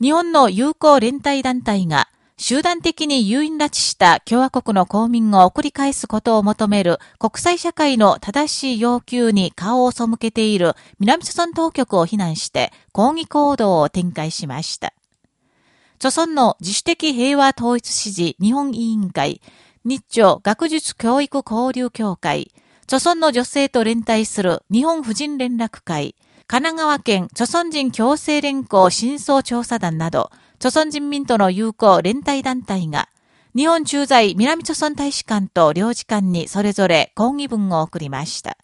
日本の友好連帯団体が集団的に誘引拉致した共和国の公民を送り返すことを求める国際社会の正しい要求に顔を背けている南朝鮮当局を非難して抗議行動を展開しました。朝鮮の自主的平和統一支持日本委員会、日朝学術教育交流協会、朝鮮の女性と連帯する日本婦人連絡会、神奈川県著村人共生連合真相調査団など、著村人民との友好連帯団体が、日本駐在南朝村大使館と領事館にそれぞれ抗議文を送りました。